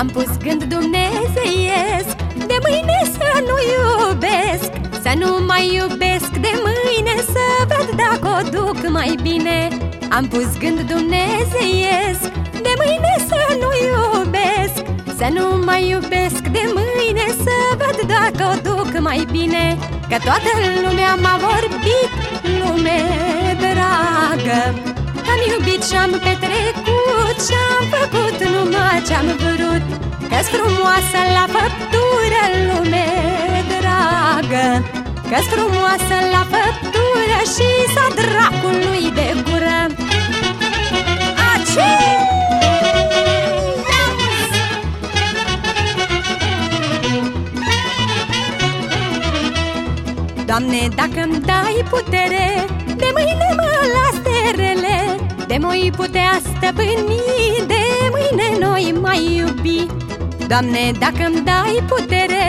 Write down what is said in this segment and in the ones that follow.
Am pus gând dumnezeiesc De mâine să nu iubesc. Să nu mai iubesc De mâine să văd dacă o duc mai bine. Am pus gând dumnezeiesc De mâine să nu iubesc. Să nu mai iubesc De mâine să văd dacă o duc mai bine. Că toată lumea m-a vorbit Lume dragă. Am iubit și-am petrecut Și-am făcut numai ce-am vrut. Că-s frumoasă la făptură, lume dragă. Că-s frumoasă la făptură Și sa dracului de gură. Aci! Doamne, dacă-mi dai putere De mâine De moi putea stăpâni De mâine noi mai iubi Doamne, dacă-mi dai putere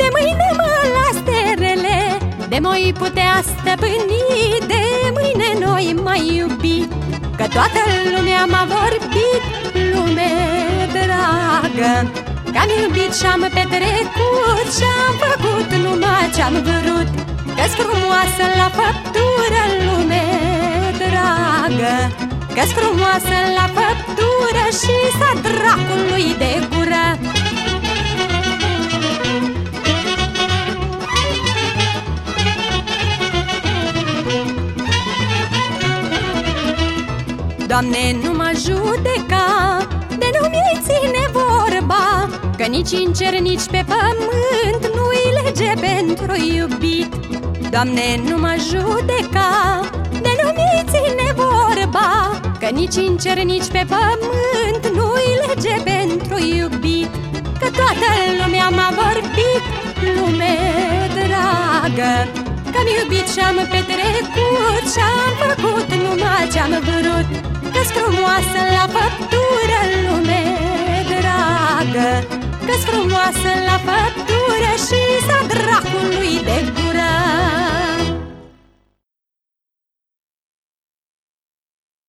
De mâine mă las rele. De moi putea stăpâni De mâine noi mai iubi Că toată lumea m-a vorbit Lume dragă. Că-am iubit și-am petrecut Și-am făcut numai ce-am vrut. Că-s frumoasă la făptură Că-s frumoasă la făptură Și sa dracului de gură. Doamne, nu mă judeca De nu mi ține vorba Că nici în cer, nici pe pământ Nu-i lege pentru iubit. Doamne, nu mă judeca De nu mi ține vorba Că nici în cer, nici pe pământ Nu-i lege pentru iubit Că toată lumea m-a vorbit Lume dragă. Că-am iubit și-am petrecut Și-am făcut numai ce-am vrut Că-s frumoasă la făptură, lume dragă. Că-s frumoasă la făptură Și sa dracului de